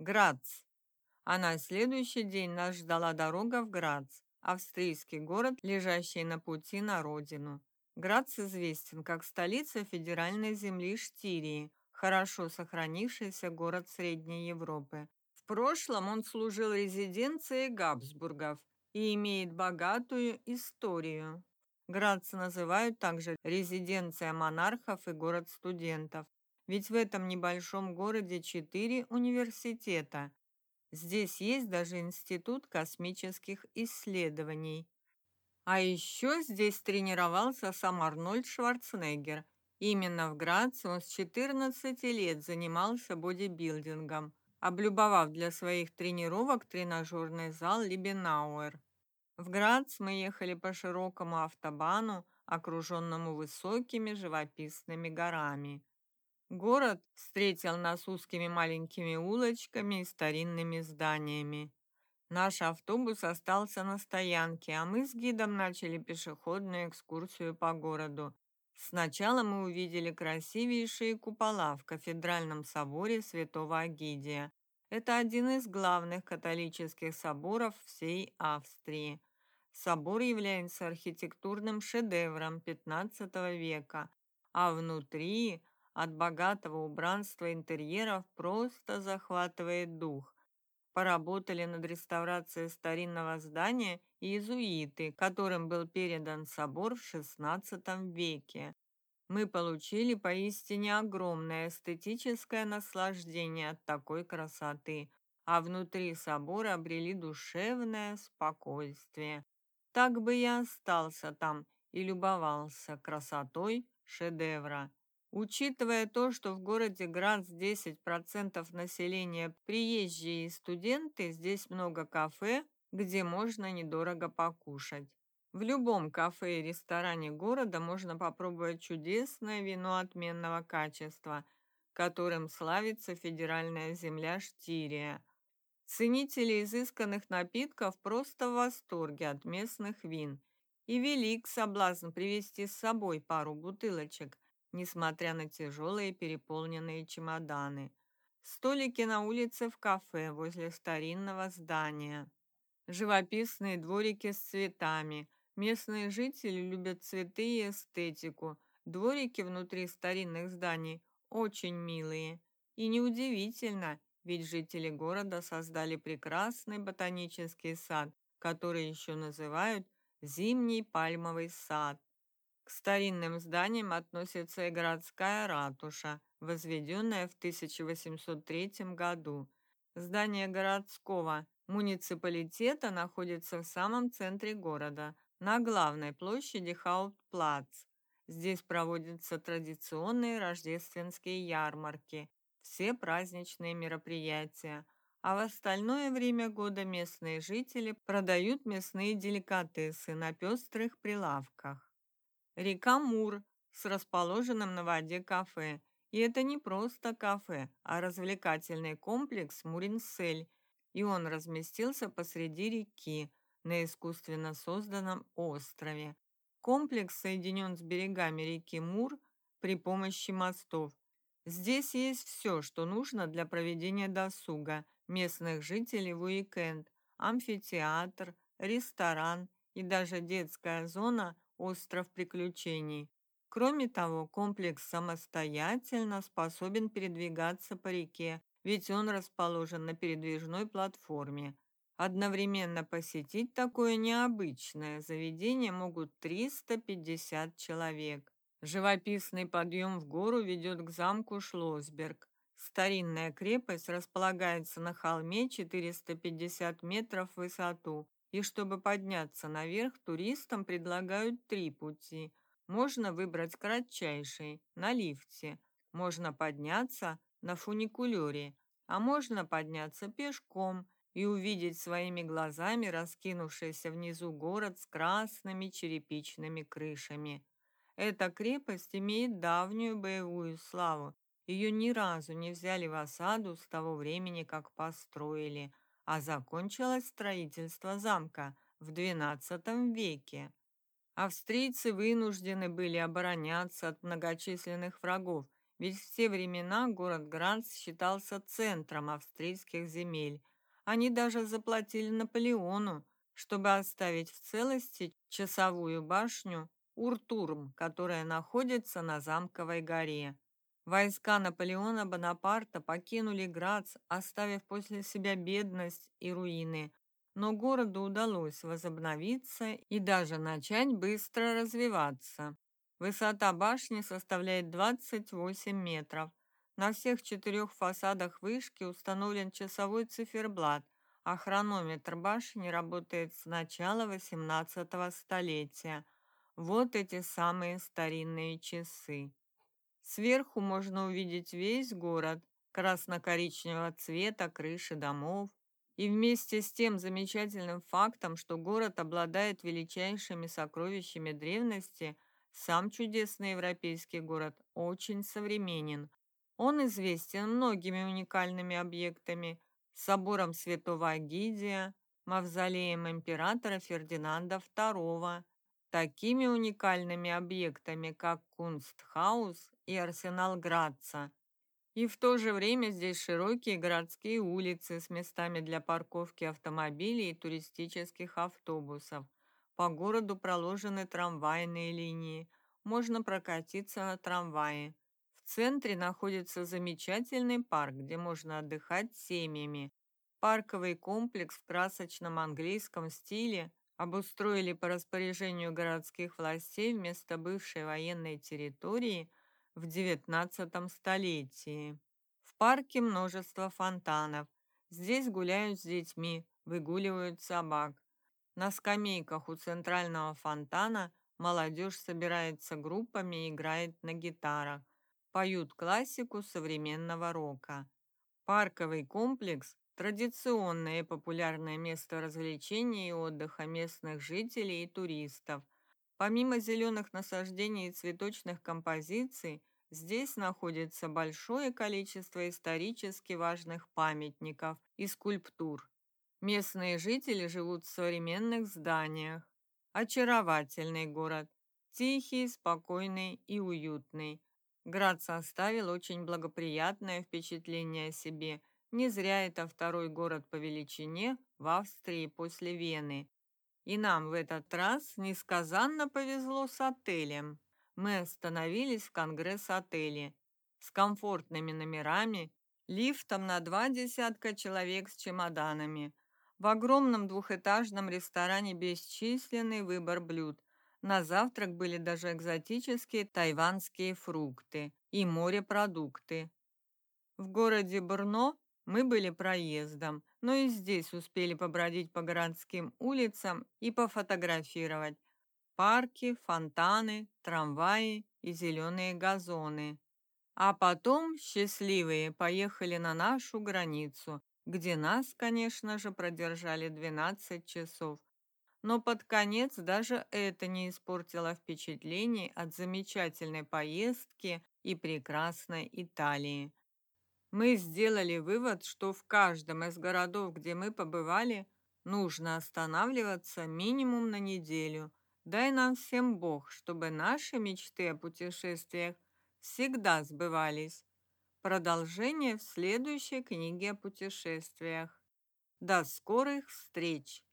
Грац. А на следующий день нас ждала дорога в Грац, австрийский город, лежащий на пути на родину. Грац известен как столица федеральной земли Штирии, хорошо сохранившийся город Средней Европы. В прошлом он служил резиденцией Габсбургов и имеет богатую историю. Грац называют также резиденция монархов и город студентов, ведь в этом небольшом городе четыре университета. Здесь есть даже Институт космических исследований. А еще здесь тренировался сам Арнольд Шварценеггер. Именно в Граце он с 14 лет занимался бодибилдингом, облюбовав для своих тренировок тренажерный зал Либенауэр. В Грац мы ехали по широкому автобану, окруженному высокими живописными горами. Город встретил нас узкими маленькими улочками и старинными зданиями. Наш автобус остался на стоянке, а мы с гидом начали пешеходную экскурсию по городу. Сначала мы увидели красивейшие купола в кафедральном соборе Святого Агидия. Это один из главных католических соборов всей Австрии. Собор является архитектурным шедевром XV века, а внутри от богатого убранства интерьеров просто захватывает дух. Поработали над реставрацией старинного здания иезуиты, которым был передан собор в XVI веке. Мы получили поистине огромное эстетическое наслаждение от такой красоты, а внутри собора обрели душевное спокойствие. Так бы я остался там и любовался красотой шедевра. Учитывая то, что в городе Гранц 10% населения приезжие и студенты, здесь много кафе, где можно недорого покушать. В любом кафе и ресторане города можно попробовать чудесное вино отменного качества, которым славится федеральная земля Штирия. Ценители изысканных напитков просто в восторге от местных вин. И велик соблазн привезти с собой пару бутылочек, несмотря на тяжелые переполненные чемоданы. Столики на улице в кафе возле старинного здания. Живописные дворики с цветами. Местные жители любят цветы и эстетику. Дворики внутри старинных зданий очень милые. И неудивительно, ведь жители города создали прекрасный ботанический сад, который еще называют «зимний пальмовый сад». К старинным зданиям относится и городская ратуша, возведенная в 1803 году. Здание городского муниципалитета находится в самом центре города, на главной площади Хаупtplatz. Здесь проводятся традиционные рождественские ярмарки, все праздничные мероприятия, а в остальное время года местные жители продают мясные деликатесы на пестрых прилавках. Река Мур с расположенным на воде кафе. И это не просто кафе, а развлекательный комплекс Муринсель. И он разместился посреди реки на искусственно созданном острове. Комплекс соединен с берегами реки Мур при помощи мостов. Здесь есть все, что нужно для проведения досуга местных жителей в уикенд. Амфитеатр, ресторан и даже детская зона остров приключений. Кроме того, комплекс самостоятельно способен передвигаться по реке, ведь он расположен на передвижной платформе. Одновременно посетить такое необычное заведение могут 350 человек. Живописный подъем в гору ведет к замку Шлосберг. Старинная крепость располагается на холме 450 метров в высоту и чтобы подняться наверх, туристам предлагают три пути. Можно выбрать кратчайший, на лифте. Можно подняться на фуникулере, а можно подняться пешком и увидеть своими глазами раскинувшийся внизу город с красными черепичными крышами. Эта крепость имеет давнюю боевую славу. Ее ни разу не взяли в осаду с того времени, как построили – а закончилось строительство замка в XII веке. Австрийцы вынуждены были обороняться от многочисленных врагов, ведь в те времена город Гранц считался центром австрийских земель. Они даже заплатили Наполеону, чтобы оставить в целости часовую башню Уртурм, которая находится на Замковой горе. Войска Наполеона Бонапарта покинули Грац, оставив после себя бедность и руины, но городу удалось возобновиться и даже начать быстро развиваться. Высота башни составляет 28 метров. На всех четырех фасадах вышки установлен часовой циферблат, а хронометр башни работает с начала 18 столетия. Вот эти самые старинные часы. Сверху можно увидеть весь город, красно-коричневого цвета крыши домов, и вместе с тем замечательным фактом, что город обладает величайшими сокровищами древности, сам чудесный европейский город очень современен. Он известен многими уникальными объектами: собором Святого Агидия, мавзолеем императора Фердинанда II, такими уникальными объектами, как Кунстхаус и арсенал Граца, и в то же время здесь широкие городские улицы с местами для парковки автомобилей и туристических автобусов. По городу проложены трамвайные линии. Можно прокатиться на трамвае. В центре находится замечательный парк, где можно отдыхать семьями. Парковый комплекс в красочном английском стиле обустроили по распоряжению городских властей вместо бывшей военной территории – в XIX столетии. В парке множество фонтанов. Здесь гуляют с детьми, выгуливают собак. На скамейках у центрального фонтана молодежь собирается группами и играет на гитарах. Поют классику современного рока. Парковый комплекс – традиционное и популярное место развлечений и отдыха местных жителей и туристов – Помимо зеленых насаждений и цветочных композиций, здесь находится большое количество исторически важных памятников и скульптур. Местные жители живут в современных зданиях. Очаровательный город, тихий, спокойный и уютный. Грац оставил очень благоприятное впечатление о себе. Не зря это второй город по величине в Австрии после Вены. И нам в этот раз несказанно повезло с отелем. Мы остановились в конгресс-отеле с комфортными номерами, лифтом на два десятка человек с чемоданами. В огромном двухэтажном ресторане бесчисленный выбор блюд. На завтрак были даже экзотические тайванские фрукты и морепродукты. В городе Брно мы были проездом, но и здесь успели побродить по городским улицам и пофотографировать. Парки, фонтаны, трамваи и зеленые газоны. А потом, счастливые, поехали на нашу границу, где нас, конечно же, продержали 12 часов. Но под конец даже это не испортило впечатлений от замечательной поездки и прекрасной Италии. Мы сделали вывод, что в каждом из городов, где мы побывали, нужно останавливаться минимум на неделю. Дай нам всем Бог, чтобы наши мечты о путешествиях всегда сбывались. Продолжение в следующей книге о путешествиях. До скорых встреч!